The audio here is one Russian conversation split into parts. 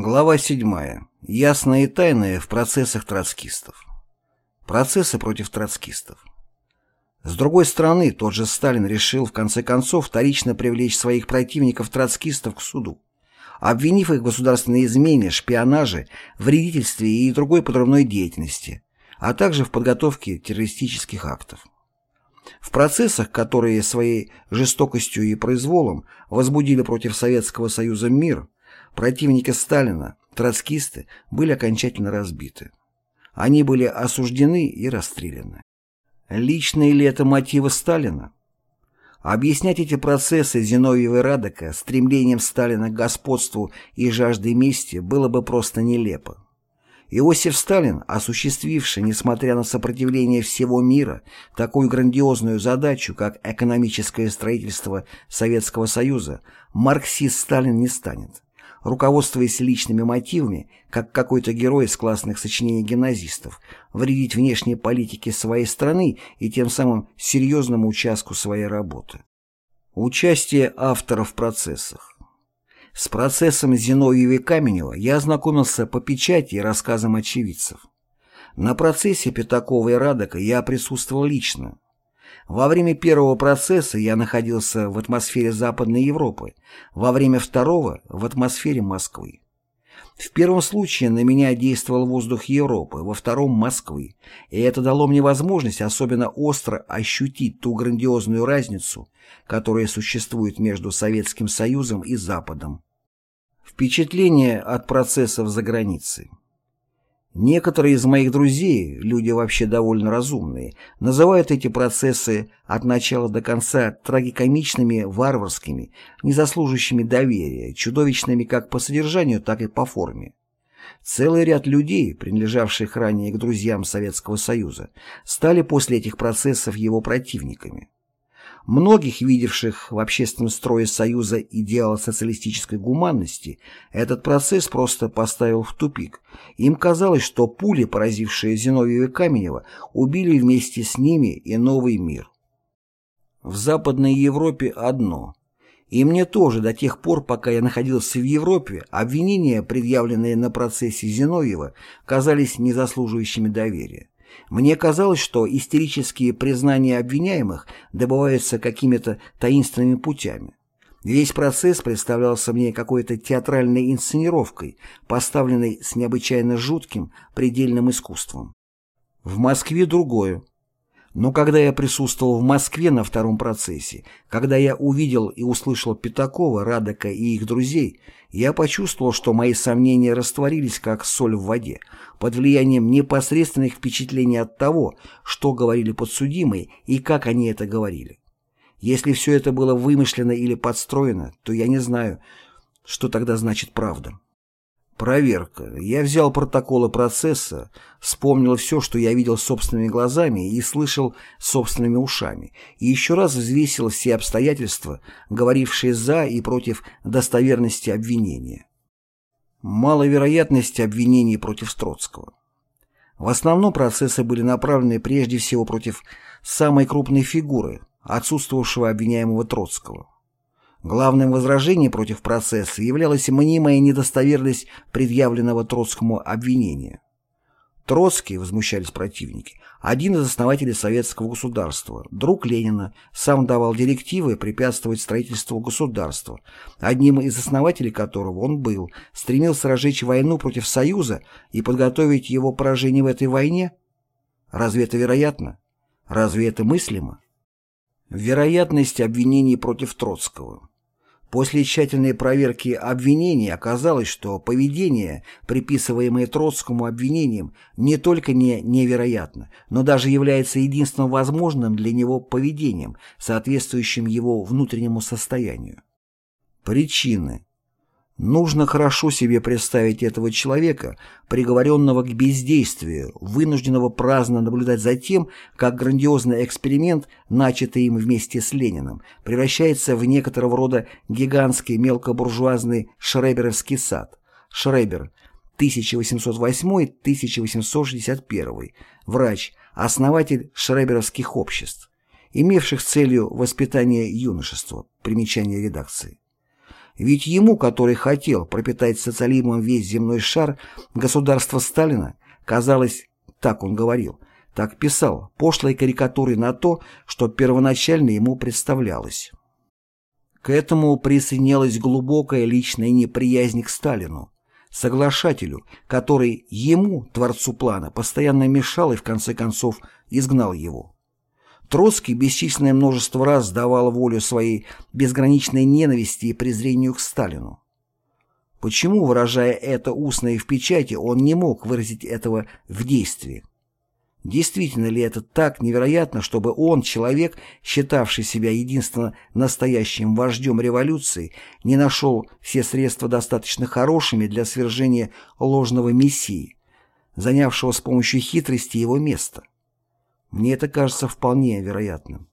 Глава 7. Ясное и тайное в процессах троцкистов. Процессы против троцкистов. С другой стороны, тот же Сталин решил в конце концов вторично привлечь своих противников-троцкистов к суду, обвинив их в государственной измене, шпионаже, вредительстве и другой подрывной деятельности, а также в подготовке террористических актов. В процессах, которые своей жестокостью и произволом возбудили против Советского Союза мир – Противники Сталина, троцкисты, были окончательно разбиты. Они были осуждены и расстреляны. Личные ли это мотивы Сталина? Объяснять эти процессы Зиновьева и Радека стремлением Сталина к господству и жаждой мести было бы просто нелепо. Иосиф Сталин, осуществивший, несмотря на сопротивление всего мира, такую грандиозную задачу, как экономическое строительство Советского Союза, марксист Сталин не станет руководствуясь личными мотивами, как какой-то герой из классных сочинений гимназистов, вредить внешней политике своей страны и тем самым серьезному участку своей работы. Участие автора в процессах. С процессом Зиновьева и Каменева я ознакомился по печати и рассказам очевидцев. На процессе Пятакова и Радока я присутствовал лично, во время первого процесса я находился в атмосфере Западной Европы, во время второго – в атмосфере Москвы. В первом случае на меня действовал воздух Европы, во втором – Москвы, и это дало мне возможность особенно остро ощутить ту грандиозную разницу, которая существует между Советским Союзом и Западом. Впечатление от процессов за границей Некоторые из моих друзей, люди вообще довольно разумные, называют эти процессы от начала до конца трагикомичными, варварскими, незаслуживающими доверия, чудовищными как по содержанию, так и по форме. Целый ряд людей, принадлежавших ранее к друзьям Советского Союза, стали после этих процессов его противниками. Многих, видевших в общественном строе Союза идеал социалистической гуманности, этот процесс просто поставил в тупик. Им казалось, что пули, поразившие Зиновьева и Каменева, убили вместе с ними и новый мир. В Западной Европе одно. И мне тоже до тех пор, пока я находился в Европе, обвинения, предъявленные на процессе Зиновьева, казались незаслуживающими доверия. Мне казалось, что истерические признания обвиняемых добываются какими-то таинственными путями. Весь процесс представлялся мне какой-то театральной инсценировкой, поставленной с необычайно жутким предельным искусством. В Москве другое. Но когда я присутствовал в Москве на втором процессе, когда я увидел и услышал Пятакова, Радока и их друзей, я почувствовал, что мои сомнения растворились как соль в воде, под влиянием непосредственных впечатлений от того, что говорили подсудимые и как они это говорили. Если все это было вымышлено или подстроено, то я не знаю, что тогда значит правда. Проверка. Я взял протоколы процесса, вспомнил все, что я видел собственными глазами и слышал собственными ушами, и еще раз взвесил все обстоятельства, говорившие за и против достоверности обвинения. Маловероятность обвинений против Строцкого. В основном процессы были направлены прежде всего против самой крупной фигуры, отсутствовавшего обвиняемого Троцкого. Главным возражением против процесса являлась мнимая недостоверность предъявленного Троцкому обвинения. Троцкий, возмущались противники, один из основателей советского государства, друг Ленина, сам давал директивы препятствовать строительству государства, одним из основателей которого он был, стремился разжечь войну против Союза и подготовить его поражение в этой войне? Разве это вероятно? Разве это мыслимо? Вероятность обвинений против Троцкого После тщательной проверки обвинений оказалось, что поведение, приписываемое Троцкому обвинением, не только не невероятно, но даже является единственным возможным для него поведением, соответствующим его внутреннему состоянию. Причины Нужно хорошо себе представить этого человека, приговоренного к бездействию, вынужденного праздно наблюдать за тем, как грандиозный эксперимент, начатый им вместе с Лениным, превращается в некоторого рода гигантский мелкобуржуазный Шреберовский сад. Шребер, 1808-1861, врач, основатель Шреберовских обществ, имевших целью воспитание юношества, примечание редакции. Ведь ему, который хотел пропитать социализмом весь земной шар, государство Сталина, казалось, так он говорил, так писал, пошлой карикатурой на то, что первоначально ему представлялось. К этому присоединилась глубокая личная неприязнь к Сталину, соглашателю, который ему, творцу плана, постоянно мешал и в конце концов изгнал его. Троцкий бесчисленное множество раз давал волю своей безграничной ненависти и презрению к Сталину. Почему, выражая это устно и в печати, он не мог выразить этого в действии? Действительно ли это так невероятно, чтобы он, человек, считавший себя единственно настоящим вождем революции, не нашел все средства достаточно хорошими для свержения ложного мессии, занявшего с помощью хитрости его место? Мне это кажется вполне вероятным.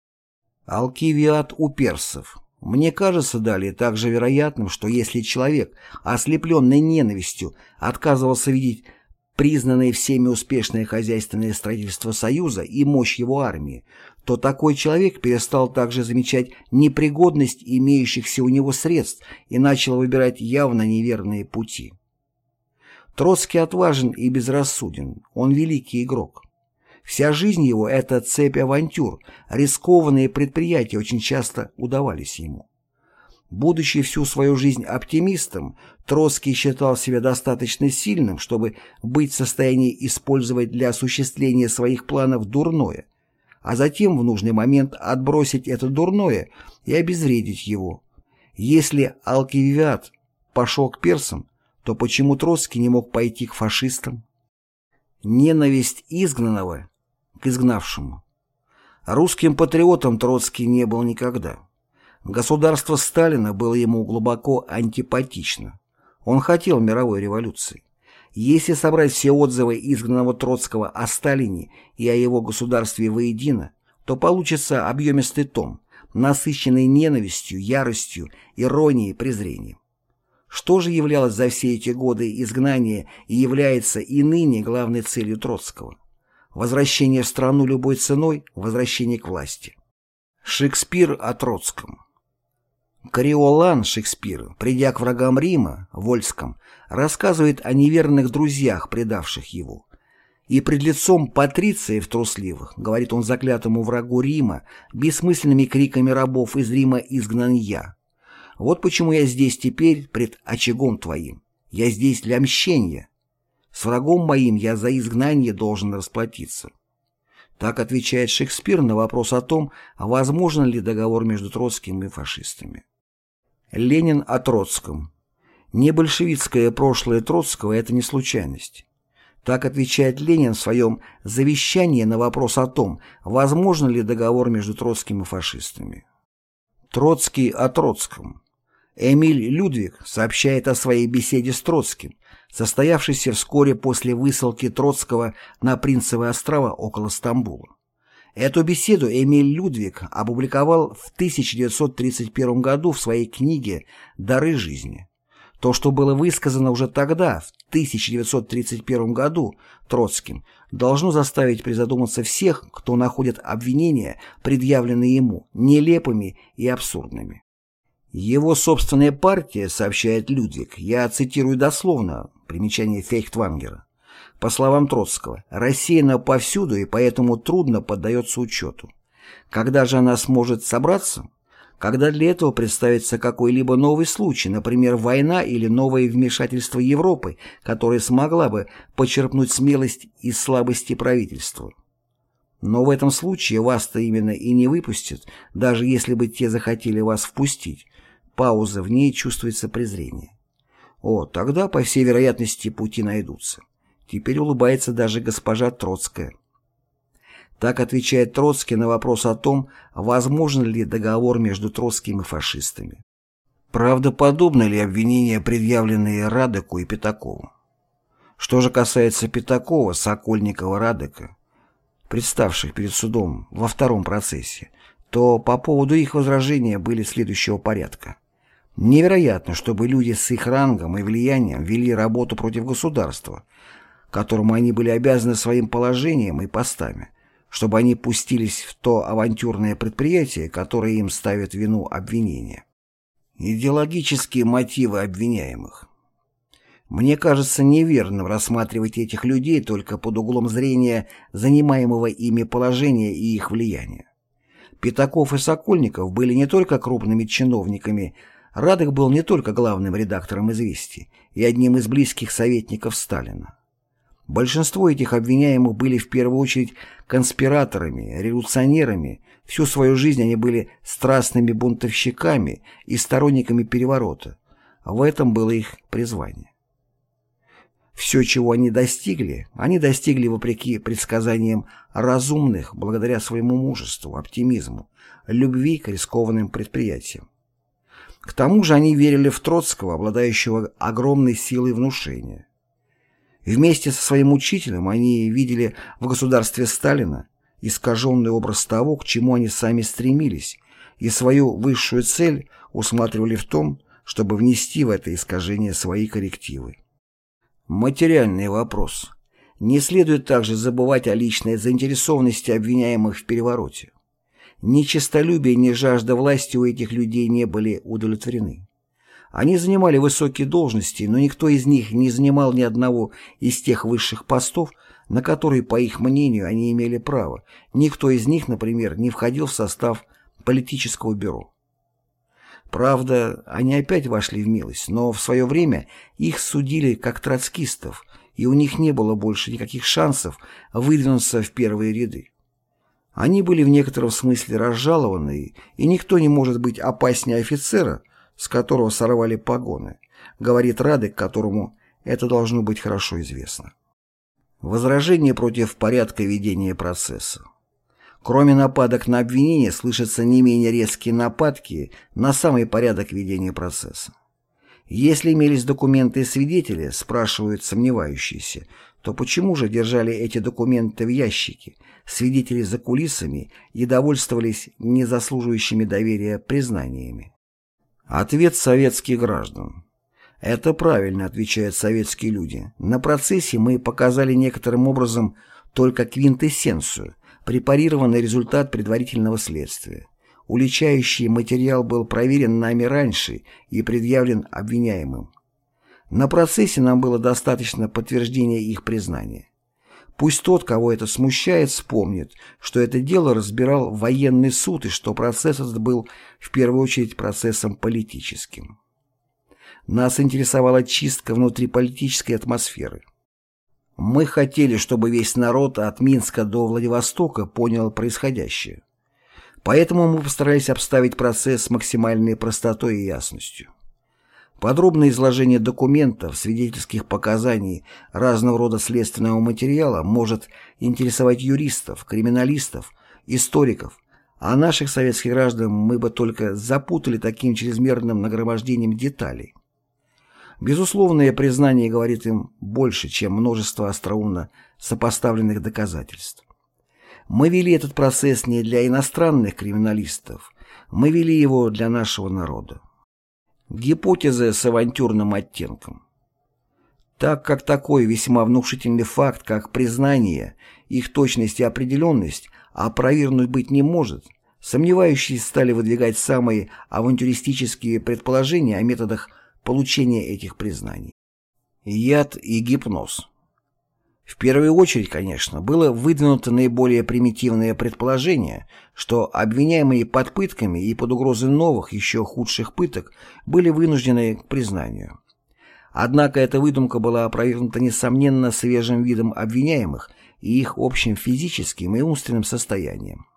Алкивиад у персов. Мне кажется далее также вероятным, что если человек, ослепленный ненавистью, отказывался видеть признанное всеми успешное хозяйственное строительство Союза и мощь его армии, то такой человек перестал также замечать непригодность имеющихся у него средств и начал выбирать явно неверные пути. Троцкий отважен и безрассуден, он великий игрок. Вся жизнь его – это цепь авантюр, рискованные предприятия очень часто удавались ему. Будучи всю свою жизнь оптимистом, Троцкий считал себя достаточно сильным, чтобы быть в состоянии использовать для осуществления своих планов дурное, а затем в нужный момент отбросить это дурное и обезвредить его. Если Алкивиад пошел к персам, то почему Троцкий не мог пойти к фашистам? Ненависть изгнанного изгнавшему. Русским патриотом Троцкий не был никогда. Государство Сталина было ему глубоко антипатично. Он хотел мировой революции. Если собрать все отзывы изгнанного Троцкого о Сталине и о его государстве воедино, то получится объемистый том, насыщенный ненавистью, яростью, иронией, презрением. Что же являлось за все эти годы изгнания и является и ныне главной целью Троцкого? Возвращение в страну любой ценой, возвращение к власти. Шекспир о Троцком. Кориолан Шекспир, придя к врагам Рима, Вольском, рассказывает о неверных друзьях, предавших его. И пред лицом патрициев трусливых, говорит он заклятому врагу Рима, бессмысленными криками рабов из Рима изгнан я. Вот почему я здесь теперь пред очагом твоим. Я здесь для мщения. С врагом моим я за изгнание должен расплатиться. Так отвечает Шекспир на вопрос о том, возможен ли договор между Троцким и фашистами. Ленин о Троцком. Не большевистское прошлое Троцкого – это не случайность. Так отвечает Ленин в своем завещании на вопрос о том, возможен ли договор между Троцким и фашистами. Троцкий о Троцком. Эмиль Людвиг сообщает о своей беседе с Троцким, состоявшийся вскоре после высылки Троцкого на Принцевые острова около Стамбула. Эту беседу Эмиль Людвиг опубликовал в 1931 году в своей книге «Дары жизни». То, что было высказано уже тогда, в 1931 году, Троцким, должно заставить призадуматься всех, кто находит обвинения, предъявленные ему, нелепыми и абсурдными. Его собственная партия, сообщает Людвиг, я цитирую дословно, примечание Фейхтвангера, по словам Троцкого, рассеяна повсюду и поэтому трудно поддается учету. Когда же она сможет собраться? Когда для этого представится какой-либо новый случай, например, война или новое вмешательство Европы, которая смогла бы почерпнуть смелость из слабости правительства. Но в этом случае вас-то именно и не выпустят, даже если бы те захотели вас впустить, пауза в ней чувствуется презрение. О, тогда, по всей вероятности, пути найдутся. Теперь улыбается даже госпожа Троцкая. Так отвечает Троцкий на вопрос о том, возможен ли договор между Троцким и фашистами. Правдоподобны ли обвинения, предъявленные Радеку и Пятакову? Что же касается Пятакова, Сокольникова, Радека, представших перед судом во втором процессе, то по поводу их возражения были следующего порядка. Невероятно, чтобы люди с их рангом и влиянием вели работу против государства, которому они были обязаны своим положением и постами, чтобы они пустились в то авантюрное предприятие, которое им ставит вину обвинения. Идеологические мотивы обвиняемых. Мне кажется неверным рассматривать этих людей только под углом зрения занимаемого ими положения и их влияния. Пятаков и Сокольников были не только крупными чиновниками – Радок был не только главным редактором «Известий» и одним из близких советников Сталина. Большинство этих обвиняемых были в первую очередь конспираторами, революционерами, всю свою жизнь они были страстными бунтовщиками и сторонниками переворота. В этом было их призвание. Все, чего они достигли, они достигли вопреки предсказаниям разумных благодаря своему мужеству, оптимизму, любви к рискованным предприятиям. К тому же они верили в Троцкого, обладающего огромной силой внушения. Вместе со своим учителем они видели в государстве Сталина искаженный образ того, к чему они сами стремились, и свою высшую цель усматривали в том, чтобы внести в это искажение свои коррективы. Материальный вопрос. Не следует также забывать о личной заинтересованности обвиняемых в перевороте ни честолюбие, ни жажда власти у этих людей не были удовлетворены. Они занимали высокие должности, но никто из них не занимал ни одного из тех высших постов, на которые, по их мнению, они имели право. Никто из них, например, не входил в состав политического бюро. Правда, они опять вошли в милость, но в свое время их судили как троцкистов, и у них не было больше никаких шансов выдвинуться в первые ряды. Они были в некотором смысле разжалованы, и никто не может быть опаснее офицера, с которого сорвали погоны, говорит Радек, которому это должно быть хорошо известно. Возражение против порядка ведения процесса. Кроме нападок на обвинение, слышатся не менее резкие нападки на самый порядок ведения процесса. Если имелись документы и свидетели, спрашивают сомневающиеся, то почему же держали эти документы в ящике, свидетели за кулисами и довольствовались незаслуживающими доверия признаниями? Ответ советских граждан. Это правильно, отвечают советские люди. На процессе мы показали некоторым образом только квинтэссенцию, препарированный результат предварительного следствия. Уличающий материал был проверен нами раньше и предъявлен обвиняемым. На процессе нам было достаточно подтверждения их признания. Пусть тот, кого это смущает, вспомнит, что это дело разбирал военный суд и что процесс этот был в первую очередь процессом политическим. Нас интересовала чистка внутриполитической атмосферы. Мы хотели, чтобы весь народ от Минска до Владивостока понял происходящее. Поэтому мы постарались обставить процесс с максимальной простотой и ясностью. Подробное изложение документов, свидетельских показаний, разного рода следственного материала может интересовать юристов, криминалистов, историков, а наших советских граждан мы бы только запутали таким чрезмерным нагромождением деталей. Безусловное признание говорит им больше, чем множество остроумно сопоставленных доказательств. Мы вели этот процесс не для иностранных криминалистов, мы вели его для нашего народа. Гипотезы с авантюрным оттенком. Так как такой весьма внушительный факт, как признание, их точность и определенность, а опровергнуть быть не может, сомневающиеся стали выдвигать самые авантюристические предположения о методах получения этих признаний. Яд и гипноз. В первую очередь, конечно, было выдвинуто наиболее примитивное предположение, что обвиняемые под пытками и под угрозой новых, еще худших пыток, были вынуждены к признанию. Однако эта выдумка была опровергнута, несомненно, свежим видом обвиняемых и их общим физическим и умственным состоянием.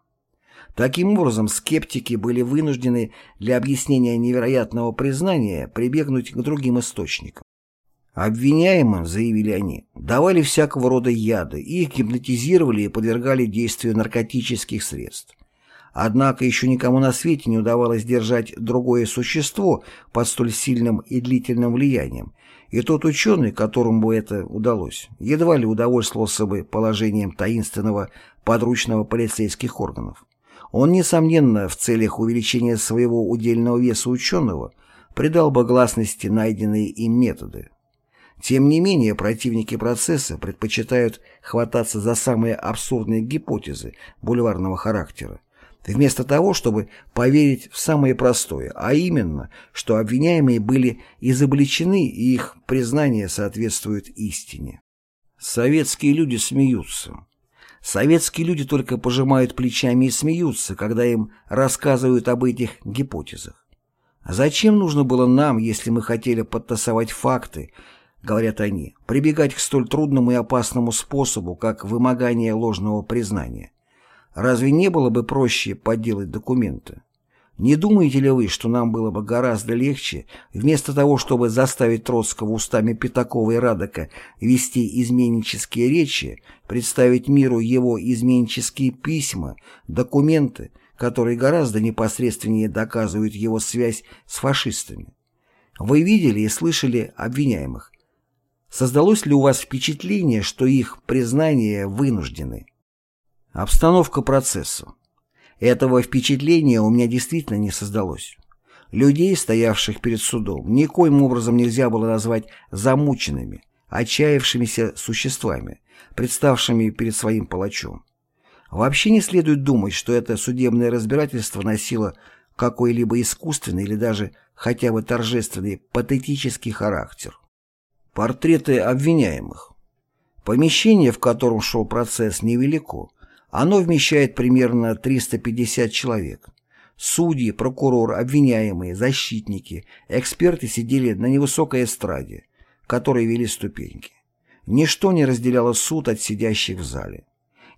Таким образом, скептики были вынуждены для объяснения невероятного признания прибегнуть к другим источникам. Обвиняемым, заявили они, давали всякого рода яды, их гипнотизировали и подвергали действию наркотических средств. Однако еще никому на свете не удавалось держать другое существо под столь сильным и длительным влиянием, и тот ученый, которому бы это удалось, едва ли удовольствовался бы положением таинственного подручного полицейских органов. Он, несомненно, в целях увеличения своего удельного веса ученого придал бы гласности найденные им методы. Тем не менее, противники процесса предпочитают хвататься за самые абсурдные гипотезы бульварного характера, вместо того, чтобы поверить в самое простое, а именно, что обвиняемые были изобличены и их признание соответствует истине. Советские люди смеются. Советские люди только пожимают плечами и смеются, когда им рассказывают об этих гипотезах. Зачем нужно было нам, если мы хотели подтасовать факты, говорят они, прибегать к столь трудному и опасному способу, как вымогание ложного признания? Разве не было бы проще подделать документы? Не думаете ли вы, что нам было бы гораздо легче, вместо того, чтобы заставить Троцкого устами Пятакова и Радока вести изменнические речи, представить миру его изменнические письма, документы, которые гораздо непосредственнее доказывают его связь с фашистами? Вы видели и слышали обвиняемых, Создалось ли у вас впечатление, что их признания вынуждены? Обстановка процессу. Этого впечатления у меня действительно не создалось. Людей, стоявших перед судом, никоим образом нельзя было назвать замученными, отчаявшимися существами, представшими перед своим палачом. Вообще не следует думать, что это судебное разбирательство носило какой-либо искусственный или даже хотя бы торжественный патетический характер. Портреты обвиняемых. Помещение, в котором шел процесс, невелико. Оно вмещает примерно 350 человек. Судьи, прокурор, обвиняемые, защитники, эксперты сидели на невысокой эстраде, которой вели ступеньки. Ничто не разделяло суд от сидящих в зале.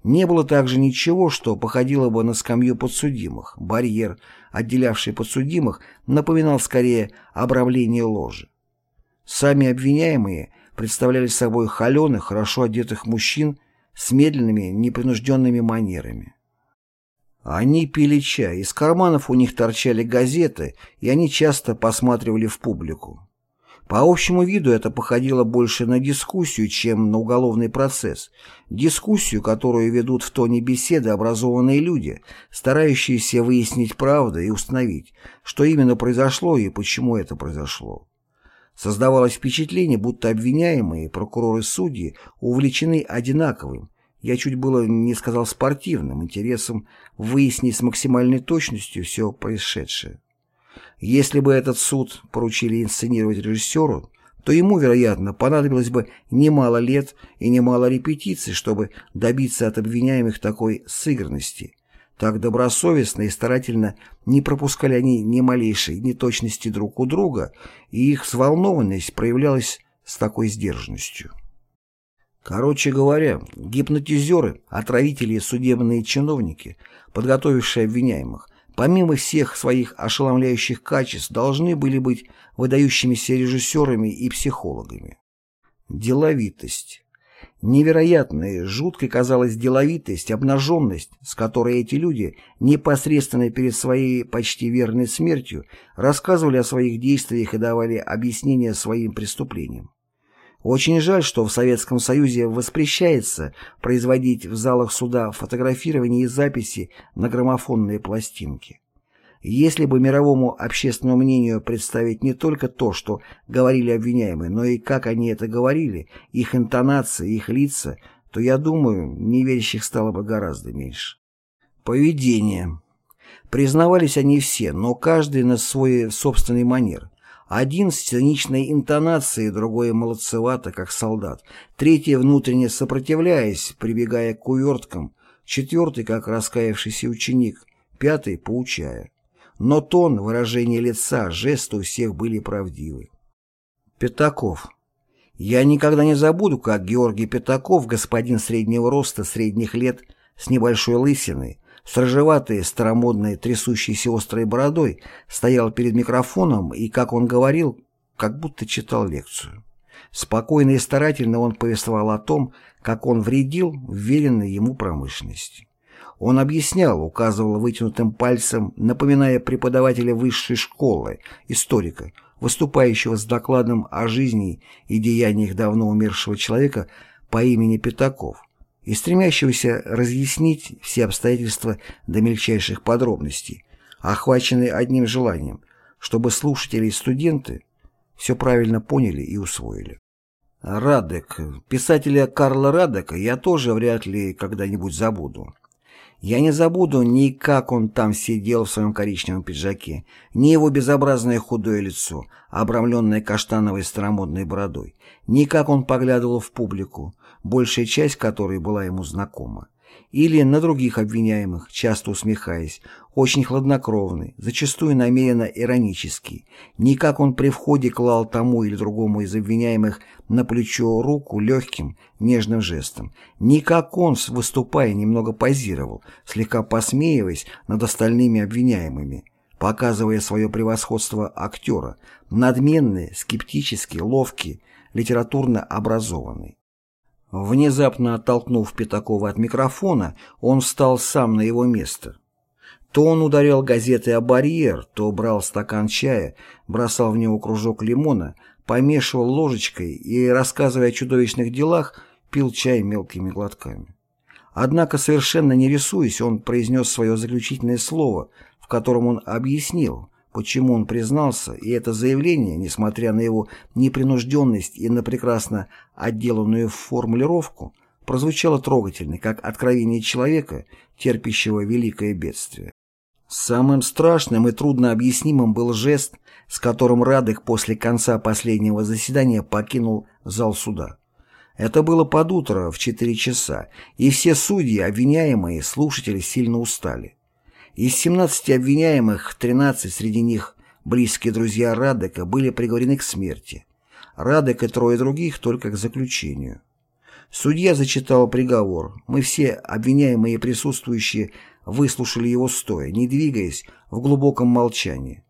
Не было также ничего, что походило бы на скамью подсудимых. Барьер, отделявший подсудимых, напоминал скорее обрамление ложи. Сами обвиняемые представляли собой холеных, хорошо одетых мужчин с медленными, непринужденными манерами. Они пили чай, из карманов у них торчали газеты, и они часто посматривали в публику. По общему виду это походило больше на дискуссию, чем на уголовный процесс. Дискуссию, которую ведут в тоне беседы образованные люди, старающиеся выяснить правду и установить, что именно произошло и почему это произошло. Создавалось впечатление, будто обвиняемые, прокуроры-судьи увлечены одинаковым, я чуть было не сказал спортивным, интересом выяснить с максимальной точностью все происшедшее. Если бы этот суд поручили инсценировать режиссеру, то ему, вероятно, понадобилось бы немало лет и немало репетиций, чтобы добиться от обвиняемых такой сыгранности, так добросовестно и старательно не пропускали они ни малейшей неточности друг у друга, и их взволнованность проявлялась с такой сдержанностью. Короче говоря, гипнотизеры, отравители и судебные чиновники, подготовившие обвиняемых, помимо всех своих ошеломляющих качеств, должны были быть выдающимися режиссерами и психологами. Деловитость. Невероятная, жуткой казалась деловитость, обнаженность, с которой эти люди, непосредственно перед своей почти верной смертью, рассказывали о своих действиях и давали объяснения своим преступлениям. Очень жаль, что в Советском Союзе воспрещается производить в залах суда фотографирование и записи на граммофонные пластинки. Если бы мировому общественному мнению представить не только то, что говорили обвиняемые, но и как они это говорили, их интонации, их лица, то, я думаю, неверящих стало бы гораздо меньше. Поведение. Признавались они все, но каждый на свой собственный манер. Один с циничной интонацией, другой молодцевато, как солдат. Третий внутренне сопротивляясь, прибегая к уверткам. Четвертый, как раскаявшийся ученик. Пятый, поучая но тон, выражение лица, жесты у всех были правдивы. Пятаков. Я никогда не забуду, как Георгий Пятаков, господин среднего роста, средних лет, с небольшой лысиной, с рыжеватой, старомодной, трясущейся острой бородой, стоял перед микрофоном и, как он говорил, как будто читал лекцию. Спокойно и старательно он повествовал о том, как он вредил веренной ему промышленности. Он объяснял, указывал вытянутым пальцем, напоминая преподавателя высшей школы, историка, выступающего с докладом о жизни и деяниях давно умершего человека по имени Пятаков и стремящегося разъяснить все обстоятельства до мельчайших подробностей, охваченный одним желанием, чтобы слушатели и студенты все правильно поняли и усвоили. Радек. Писателя Карла Радека я тоже вряд ли когда-нибудь забуду. Я не забуду ни как он там сидел в своем коричневом пиджаке, ни его безобразное худое лицо, обрамленное каштановой старомодной бородой, ни как он поглядывал в публику, большая часть которой была ему знакома, или на других обвиняемых, часто усмехаясь, очень хладнокровный, зачастую намеренно иронический, не как он при входе клал тому или другому из обвиняемых на плечо руку легким, нежным жестом, не как он, выступая, немного позировал, слегка посмеиваясь над остальными обвиняемыми, показывая свое превосходство актера, надменный, скептический, ловкий, литературно образованный. Внезапно оттолкнув Пятакова от микрофона, он встал сам на его место. То он ударял газетой о барьер, то брал стакан чая, бросал в него кружок лимона, помешивал ложечкой и, рассказывая о чудовищных делах, пил чай мелкими глотками. Однако, совершенно не рисуясь, он произнес свое заключительное слово, в котором он объяснил, почему он признался, и это заявление, несмотря на его непринужденность и на прекрасно отделанную формулировку, прозвучало трогательно, как откровение человека, терпящего великое бедствие. Самым страшным и труднообъяснимым был жест, с которым Радек после конца последнего заседания покинул зал суда. Это было под утро в четыре часа, и все судьи, обвиняемые, слушатели сильно устали. Из 17 обвиняемых 13, среди них близкие друзья Радека, были приговорены к смерти. Радек и трое других только к заключению. Судья зачитал приговор. Мы все, обвиняемые и присутствующие, выслушали его стоя, не двигаясь, в глубоком молчании.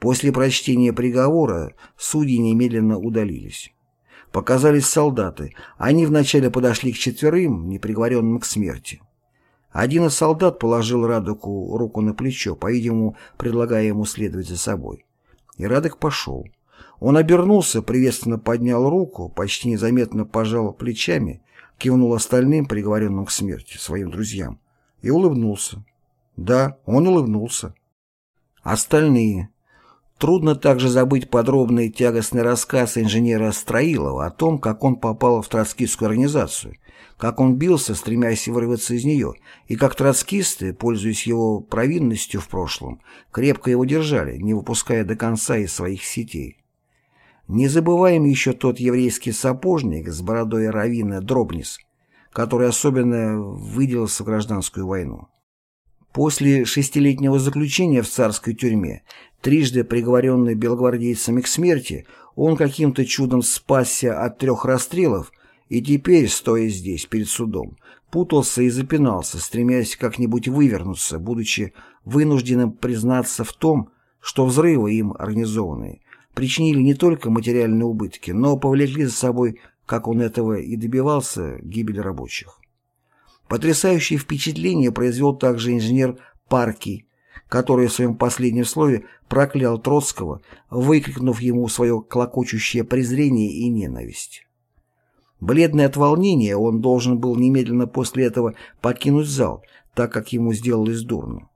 После прочтения приговора судьи немедленно удалились. Показались солдаты. Они вначале подошли к четверым, неприговоренным к смерти. Один из солдат положил Радуку руку на плечо, по-видимому, предлагая ему следовать за собой. И Радок пошел. Он обернулся, приветственно поднял руку, почти незаметно пожал плечами, кивнул остальным, приговоренным к смерти, своим друзьям, и улыбнулся. Да, он улыбнулся. Остальные. Трудно также забыть подробный тягостный рассказ инженера Строилова о том, как он попал в троцкистскую организацию – как он бился, стремясь вырваться из нее, и как троцкисты, пользуясь его провинностью в прошлом, крепко его держали, не выпуская до конца из своих сетей. Не забываем еще тот еврейский сапожник с бородой Равина Дробнис, который особенно выделился в гражданскую войну. После шестилетнего заключения в царской тюрьме, трижды приговоренный белогвардейцами к смерти, он каким-то чудом спасся от трех расстрелов – и теперь, стоя здесь, перед судом, путался и запинался, стремясь как-нибудь вывернуться, будучи вынужденным признаться в том, что взрывы им организованные причинили не только материальные убытки, но повлекли за собой, как он этого и добивался, гибель рабочих. Потрясающее впечатление произвел также инженер Парки, который в своем последнем слове проклял Троцкого, выкрикнув ему свое клокочущее презрение и ненависть. Бледный от волнения, он должен был немедленно после этого покинуть зал, так как ему сделалось дурно.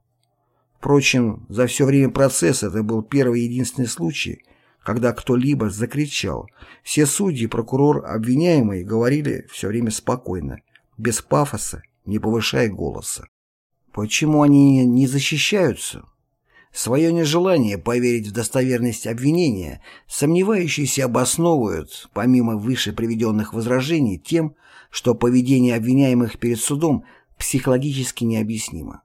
Впрочем, за все время процесса это был первый и единственный случай, когда кто-либо закричал. Все судьи, прокурор, обвиняемые говорили все время спокойно, без пафоса, не повышая голоса. Почему они не защищаются? Свое нежелание поверить в достоверность обвинения сомневающиеся обосновывают, помимо выше приведенных возражений, тем, что поведение обвиняемых перед судом психологически необъяснимо.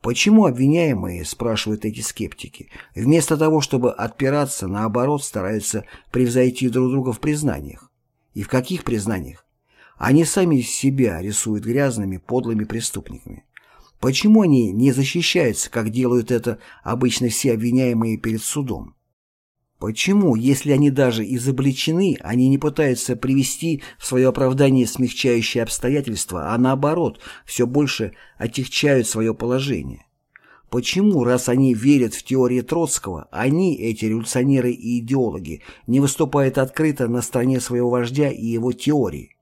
Почему обвиняемые, спрашивают эти скептики, вместо того, чтобы отпираться, наоборот, стараются превзойти друг друга в признаниях? И в каких признаниях? Они сами себя рисуют грязными, подлыми преступниками. Почему они не защищаются, как делают это обычно все обвиняемые перед судом? Почему, если они даже изобличены, они не пытаются привести в свое оправдание смягчающие обстоятельства, а наоборот, все больше отягчают свое положение? Почему, раз они верят в теории Троцкого, они, эти революционеры и идеологи, не выступают открыто на стороне своего вождя и его теории?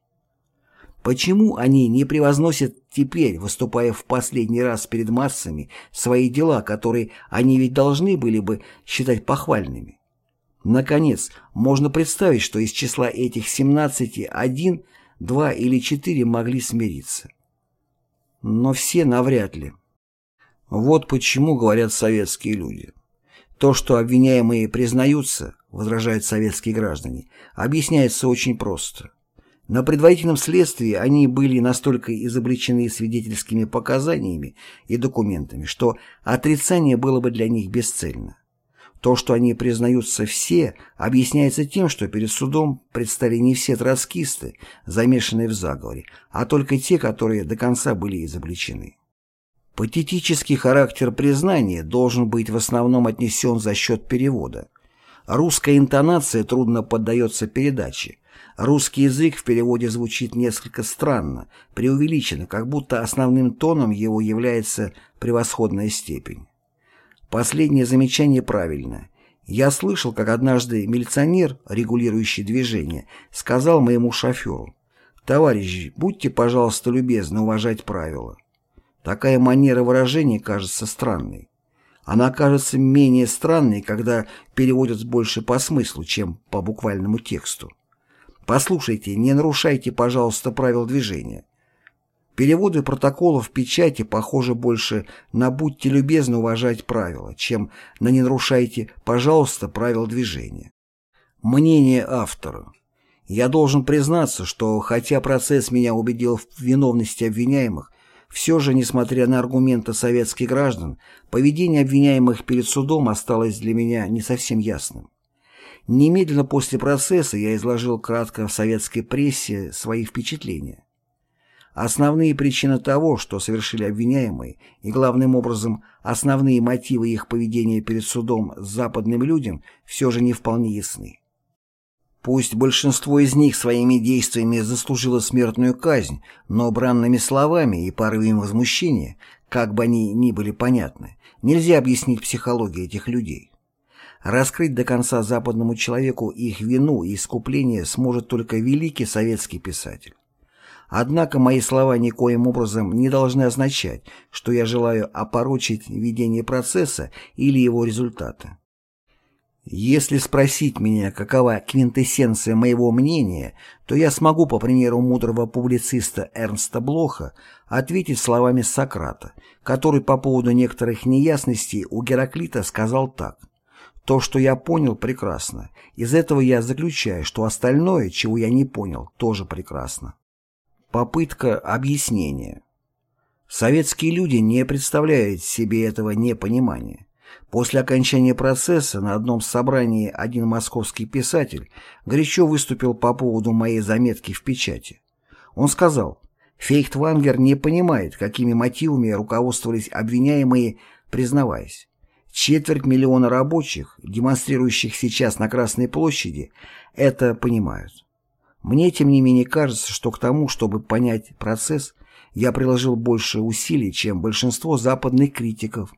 Почему они не превозносят теперь, выступая в последний раз перед массами, свои дела, которые они ведь должны были бы считать похвальными? Наконец, можно представить, что из числа этих 17 один, два или четыре могли смириться. Но все навряд ли. Вот почему говорят советские люди. То, что обвиняемые признаются, возражают советские граждане, объясняется очень просто – на предварительном следствии они были настолько изобличены свидетельскими показаниями и документами, что отрицание было бы для них бесцельно. То, что они признаются все, объясняется тем, что перед судом предстали не все троцкисты, замешанные в заговоре, а только те, которые до конца были изобличены. Патетический характер признания должен быть в основном отнесен за счет перевода. Русская интонация трудно поддается передаче – Русский язык в переводе звучит несколько странно, преувеличенно, как будто основным тоном его является превосходная степень. Последнее замечание правильно. Я слышал, как однажды милиционер, регулирующий движение, сказал моему шоферу, «Товарищи, будьте, пожалуйста, любезны уважать правила». Такая манера выражения кажется странной. Она кажется менее странной, когда переводят больше по смыслу, чем по буквальному тексту. Послушайте, не нарушайте, пожалуйста, правил движения. Переводы протоколов в печати похожи больше на «будьте любезны уважать правила», чем на «не нарушайте, пожалуйста, правил движения». Мнение автора. Я должен признаться, что хотя процесс меня убедил в виновности обвиняемых, все же, несмотря на аргументы советских граждан, поведение обвиняемых перед судом осталось для меня не совсем ясным. Немедленно после процесса я изложил кратко в советской прессе свои впечатления. Основные причины того, что совершили обвиняемые, и главным образом основные мотивы их поведения перед судом с западным людям, все же не вполне ясны. Пусть большинство из них своими действиями заслужило смертную казнь, но бранными словами и порывом возмущения, как бы они ни были понятны, нельзя объяснить психологию этих людей. Раскрыть до конца западному человеку их вину и искупление сможет только великий советский писатель. Однако мои слова никоим образом не должны означать, что я желаю опорочить ведение процесса или его результата. Если спросить меня, какова квинтэссенция моего мнения, то я смогу, по примеру мудрого публициста Эрнста Блоха, ответить словами Сократа, который по поводу некоторых неясностей у Гераклита сказал так. То, что я понял, прекрасно. Из этого я заключаю, что остальное, чего я не понял, тоже прекрасно. Попытка объяснения. Советские люди не представляют себе этого непонимания. После окончания процесса на одном собрании один московский писатель горячо выступил по поводу моей заметки в печати. Он сказал, Фейхтвангер не понимает, какими мотивами руководствовались обвиняемые, признаваясь. Четверть миллиона рабочих, демонстрирующих сейчас на Красной площади, это понимают. Мне, тем не менее, кажется, что к тому, чтобы понять процесс, я приложил больше усилий, чем большинство западных критиков.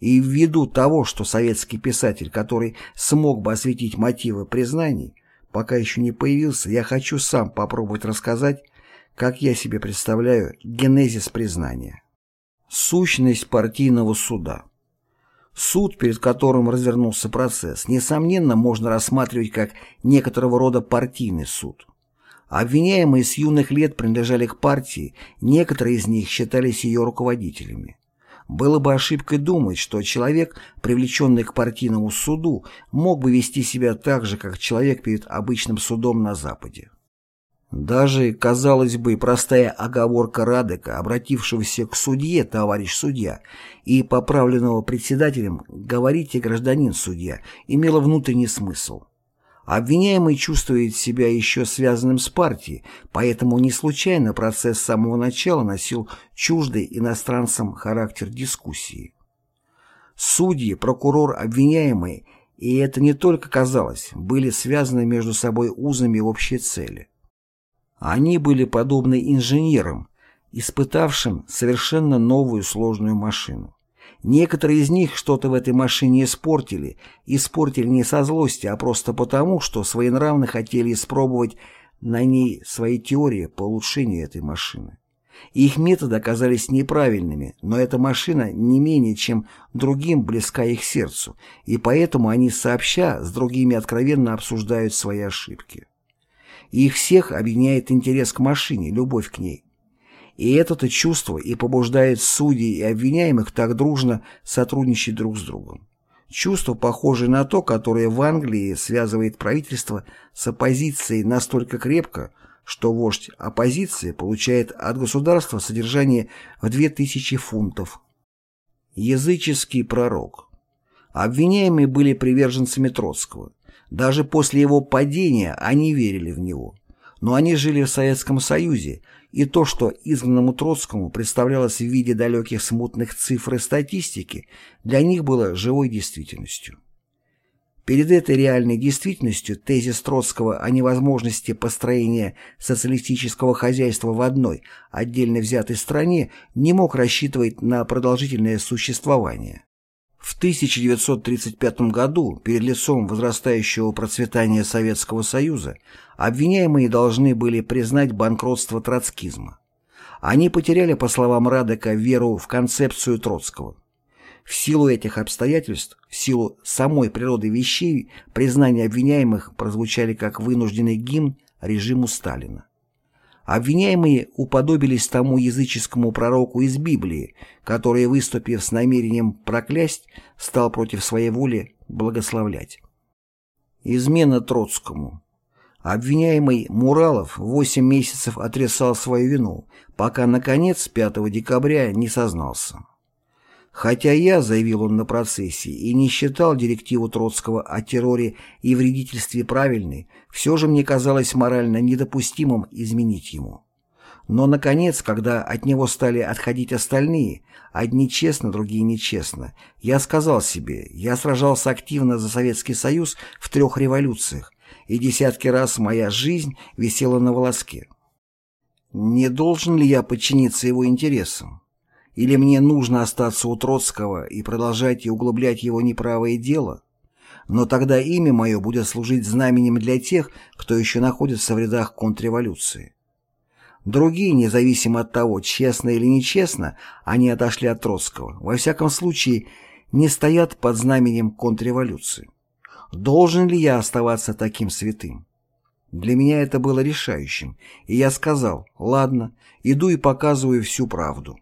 И ввиду того, что советский писатель, который смог бы осветить мотивы признаний, пока еще не появился, я хочу сам попробовать рассказать, как я себе представляю генезис признания. Сущность партийного суда Суд, перед которым развернулся процесс, несомненно, можно рассматривать как некоторого рода партийный суд. Обвиняемые с юных лет принадлежали к партии, некоторые из них считались ее руководителями. Было бы ошибкой думать, что человек, привлеченный к партийному суду, мог бы вести себя так же, как человек перед обычным судом на Западе. Даже, казалось бы, простая оговорка Радека, обратившегося к судье, товарищ судья, и поправленного председателем «говорите, гражданин судья», имела внутренний смысл. Обвиняемый чувствует себя еще связанным с партией, поэтому не случайно процесс с самого начала носил чуждый иностранцам характер дискуссии. Судьи, прокурор, обвиняемый и это не только казалось, были связаны между собой узами общей цели. Они были подобны инженерам, испытавшим совершенно новую сложную машину. Некоторые из них что-то в этой машине испортили, испортили не со злости, а просто потому, что своенравно хотели испробовать на ней свои теории по улучшению этой машины. Их методы оказались неправильными, но эта машина не менее чем другим близка их сердцу, и поэтому они сообща с другими откровенно обсуждают свои ошибки и их всех объединяет интерес к машине, любовь к ней. И это-то чувство и побуждает судей и обвиняемых так дружно сотрудничать друг с другом. Чувство, похожее на то, которое в Англии связывает правительство с оппозицией настолько крепко, что вождь оппозиции получает от государства содержание в 2000 фунтов. Языческий пророк. Обвиняемые были приверженцами Троцкого. Даже после его падения они верили в него. Но они жили в Советском Союзе, и то, что изгнанному Троцкому представлялось в виде далеких смутных цифр и статистики, для них было живой действительностью. Перед этой реальной действительностью тезис Троцкого о невозможности построения социалистического хозяйства в одной, отдельно взятой стране не мог рассчитывать на продолжительное существование. В 1935 году, перед лицом возрастающего процветания Советского Союза, обвиняемые должны были признать банкротство троцкизма. Они потеряли, по словам Радека, веру в концепцию Троцкого. В силу этих обстоятельств, в силу самой природы вещей, признания обвиняемых прозвучали как вынужденный гимн режиму Сталина. Обвиняемые уподобились тому языческому пророку из Библии, который, выступив с намерением проклясть, стал против своей воли благословлять. Измена Троцкому Обвиняемый Муралов 8 месяцев отрицал свою вину, пока, наконец, 5 декабря не сознался. Хотя я, заявил он на процессе, и не считал директиву Троцкого о терроре и вредительстве правильной, все же мне казалось морально недопустимым изменить ему. Но, наконец, когда от него стали отходить остальные, одни честно, другие нечестно, я сказал себе, я сражался активно за Советский Союз в трех революциях, и десятки раз моя жизнь висела на волоске. Не должен ли я подчиниться его интересам? Или мне нужно остаться у Троцкого и продолжать и углублять его неправое дело? Но тогда имя мое будет служить знаменем для тех, кто еще находится в рядах контрреволюции. Другие, независимо от того, честно или нечестно, они отошли от Троцкого, во всяком случае, не стоят под знаменем контрреволюции. Должен ли я оставаться таким святым? Для меня это было решающим, и я сказал, ладно, иду и показываю всю правду.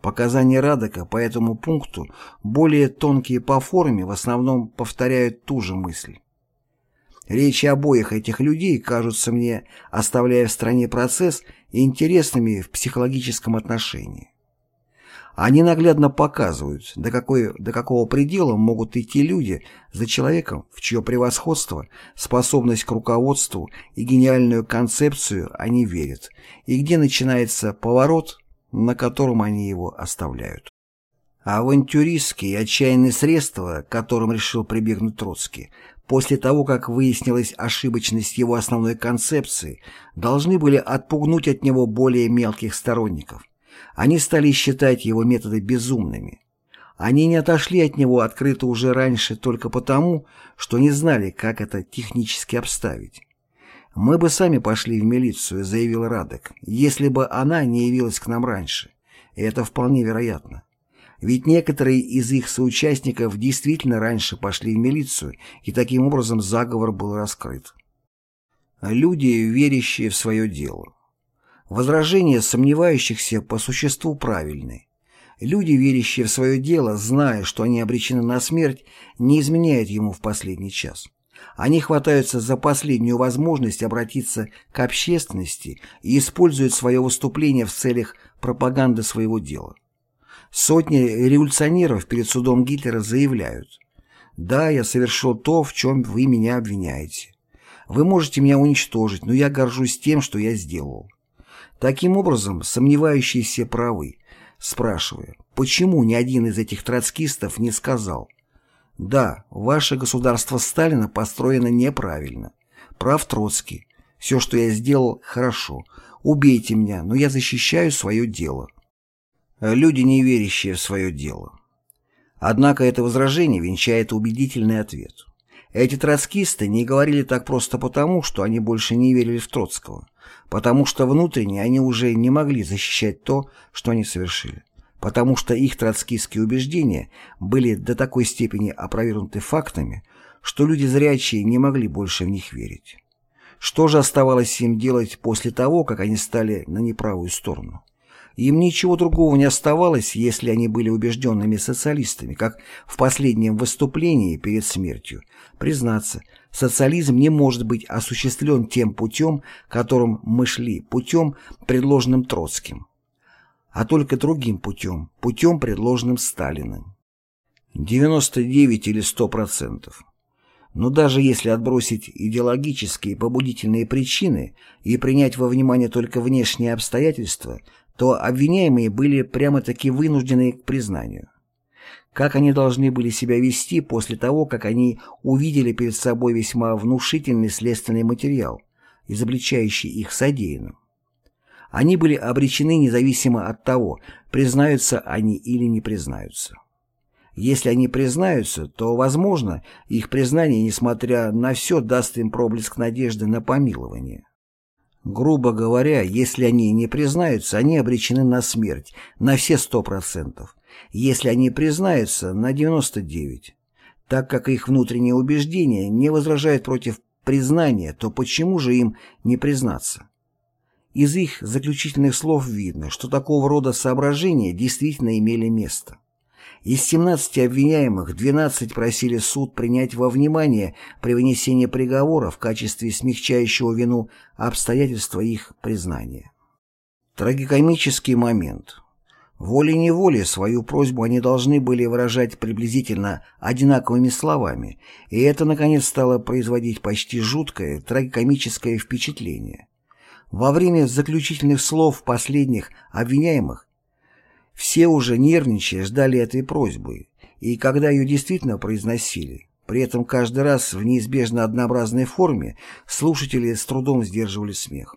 Показания Радека по этому пункту, более тонкие по форме, в основном повторяют ту же мысль. Речи обоих этих людей кажутся мне, оставляя в стране процесс, интересными в психологическом отношении. Они наглядно показывают, до, какой, до какого предела могут идти люди за человеком, в чье превосходство, способность к руководству и гениальную концепцию они верят, и где начинается поворот, на котором они его оставляют. А авантюристские отчаянные средства, к которым решил прибегнуть Троцкий, после того, как выяснилась ошибочность его основной концепции, должны были отпугнуть от него более мелких сторонников. Они стали считать его методы безумными. Они не отошли от него открыто уже раньше только потому, что не знали, как это технически обставить. «Мы бы сами пошли в милицию», — заявил Радек, «если бы она не явилась к нам раньше. И это вполне вероятно. Ведь некоторые из их соучастников действительно раньше пошли в милицию, и таким образом заговор был раскрыт. Люди, верящие в свое дело. Возражения сомневающихся по существу правильны. Люди, верящие в свое дело, зная, что они обречены на смерть, не изменяют ему в последний час. Они хватаются за последнюю возможность обратиться к общественности и используют свое выступление в целях пропаганды своего дела. Сотни революционеров перед судом Гитлера заявляют «Да, я совершил то, в чем вы меня обвиняете. Вы можете меня уничтожить, но я горжусь тем, что я сделал». Таким образом, сомневающиеся правы, спрашивая, почему ни один из этих троцкистов не сказал – да, ваше государство Сталина построено неправильно. Прав Троцкий. Все, что я сделал, хорошо. Убейте меня, но я защищаю свое дело. Люди, не верящие в свое дело. Однако это возражение венчает убедительный ответ. Эти троцкисты не говорили так просто потому, что они больше не верили в Троцкого, потому что внутренне они уже не могли защищать то, что они совершили потому что их троцкистские убеждения были до такой степени опровергнуты фактами, что люди зрячие не могли больше в них верить. Что же оставалось им делать после того, как они стали на неправую сторону? Им ничего другого не оставалось, если они были убежденными социалистами, как в последнем выступлении перед смертью. Признаться, социализм не может быть осуществлен тем путем, которым мы шли, путем, предложенным Троцким а только другим путем, путем, предложенным Сталиным. 99 или 100%. Но даже если отбросить идеологические побудительные причины и принять во внимание только внешние обстоятельства, то обвиняемые были прямо-таки вынуждены к признанию. Как они должны были себя вести после того, как они увидели перед собой весьма внушительный следственный материал, изобличающий их содеянным? Они были обречены независимо от того, признаются они или не признаются. Если они признаются, то, возможно, их признание, несмотря на все, даст им проблеск надежды на помилование. Грубо говоря, если они не признаются, они обречены на смерть, на все 100%. Если они признаются, на 99%. Так как их внутренние убеждения не возражают против признания, то почему же им не признаться? Из их заключительных слов видно, что такого рода соображения действительно имели место. Из 17 обвиняемых 12 просили суд принять во внимание при вынесении приговора в качестве смягчающего вину обстоятельства их признания. Трагикомический момент. Волей-неволей свою просьбу они должны были выражать приблизительно одинаковыми словами, и это, наконец, стало производить почти жуткое трагикомическое впечатление. Во время заключительных слов последних обвиняемых все уже нервничая ждали этой просьбы, и когда ее действительно произносили, при этом каждый раз в неизбежно однообразной форме слушатели с трудом сдерживали смех.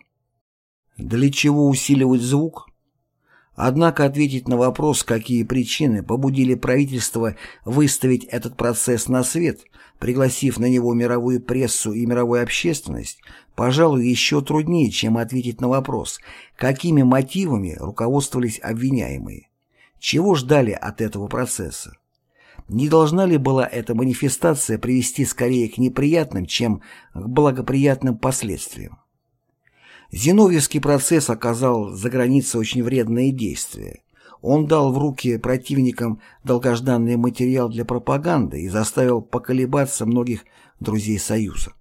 Для чего усиливать звук? Однако ответить на вопрос, какие причины побудили правительство выставить этот процесс на свет, пригласив на него мировую прессу и мировую общественность, пожалуй, еще труднее, чем ответить на вопрос, какими мотивами руководствовались обвиняемые, чего ждали от этого процесса. Не должна ли была эта манифестация привести скорее к неприятным, чем к благоприятным последствиям? Зиновьевский процесс оказал за границей очень вредное действие. Он дал в руки противникам долгожданный материал для пропаганды и заставил поколебаться многих друзей Союза.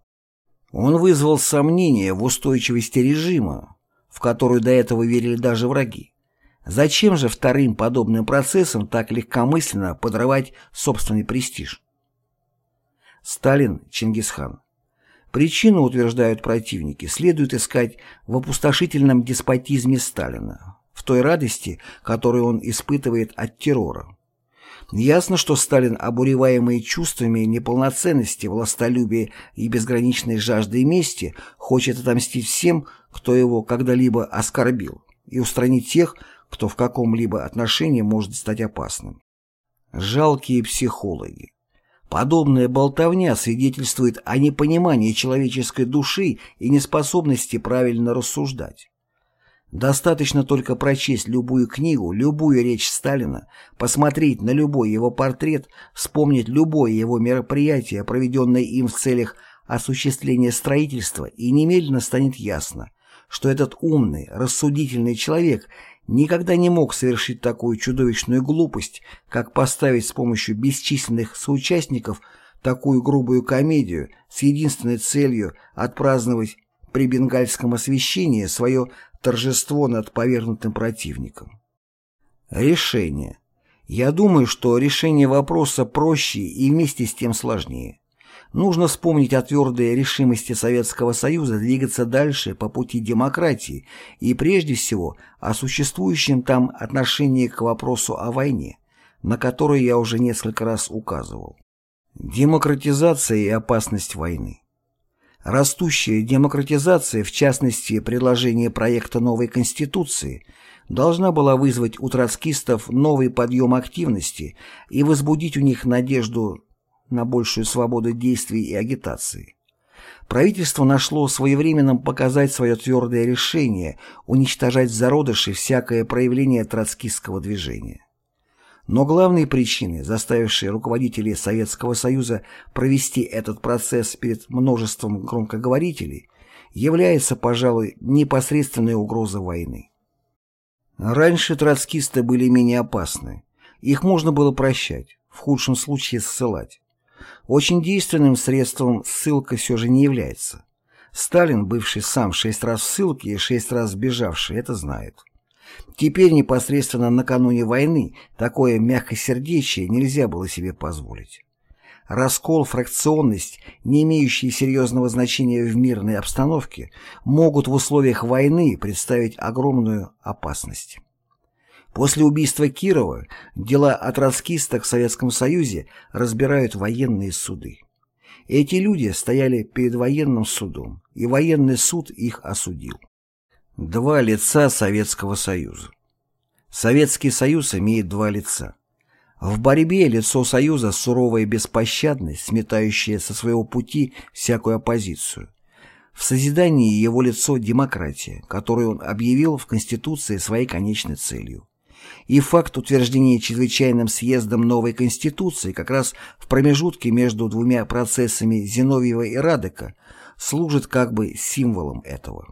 Он вызвал сомнения в устойчивости режима, в которую до этого верили даже враги. Зачем же вторым подобным процессом так легкомысленно подрывать собственный престиж? Сталин, Чингисхан. Причину, утверждают противники, следует искать в опустошительном деспотизме Сталина, в той радости, которую он испытывает от террора. Ясно, что Сталин, обуреваемый чувствами неполноценности, властолюбия и безграничной жажды мести, хочет отомстить всем, кто его когда-либо оскорбил, и устранить тех, кто в каком-либо отношении может стать опасным. Жалкие психологи. Подобная болтовня свидетельствует о непонимании человеческой души и неспособности правильно рассуждать. Достаточно только прочесть любую книгу, любую речь Сталина, посмотреть на любой его портрет, вспомнить любое его мероприятие, проведенное им в целях осуществления строительства, и немедленно станет ясно, что этот умный, рассудительный человек никогда не мог совершить такую чудовищную глупость, как поставить с помощью бесчисленных соучастников такую грубую комедию с единственной целью отпраздновать при бенгальском освещении свое торжество над повергнутым противником. Решение. Я думаю, что решение вопроса проще и вместе с тем сложнее. Нужно вспомнить о твердой решимости Советского Союза двигаться дальше по пути демократии и прежде всего о существующем там отношении к вопросу о войне, на который я уже несколько раз указывал. Демократизация и опасность войны. Растущая демократизация, в частности, предложение проекта новой Конституции, должна была вызвать у троцкистов новый подъем активности и возбудить у них надежду на большую свободу действий и агитации. Правительство нашло своевременным показать свое твердое решение уничтожать зародыши всякое проявление троцкистского движения. Но главные причины, заставившие руководителей Советского Союза провести этот процесс перед множеством громкоговорителей, является, пожалуй, непосредственная угроза войны. Раньше троцкисты были менее опасны. Их можно было прощать, в худшем случае ссылать. Очень действенным средством ссылка все же не является. Сталин, бывший сам шесть раз в ссылке и шесть раз сбежавший, это знает. Теперь, непосредственно накануне войны, такое мягкосердечие нельзя было себе позволить. Раскол, фракционность, не имеющие серьезного значения в мирной обстановке, могут в условиях войны представить огромную опасность. После убийства Кирова дела от троцкисток в Советском Союзе разбирают военные суды. Эти люди стояли перед военным судом, и военный суд их осудил. Два лица Советского Союза. Советский Союз имеет два лица. В борьбе лицо Союза – суровая беспощадное, сметающее со своего пути всякую оппозицию. В созидании его лицо – демократия, которую он объявил в Конституции своей конечной целью. И факт утверждения чрезвычайным съездом новой Конституции как раз в промежутке между двумя процессами Зиновьева и Радека служит как бы символом этого.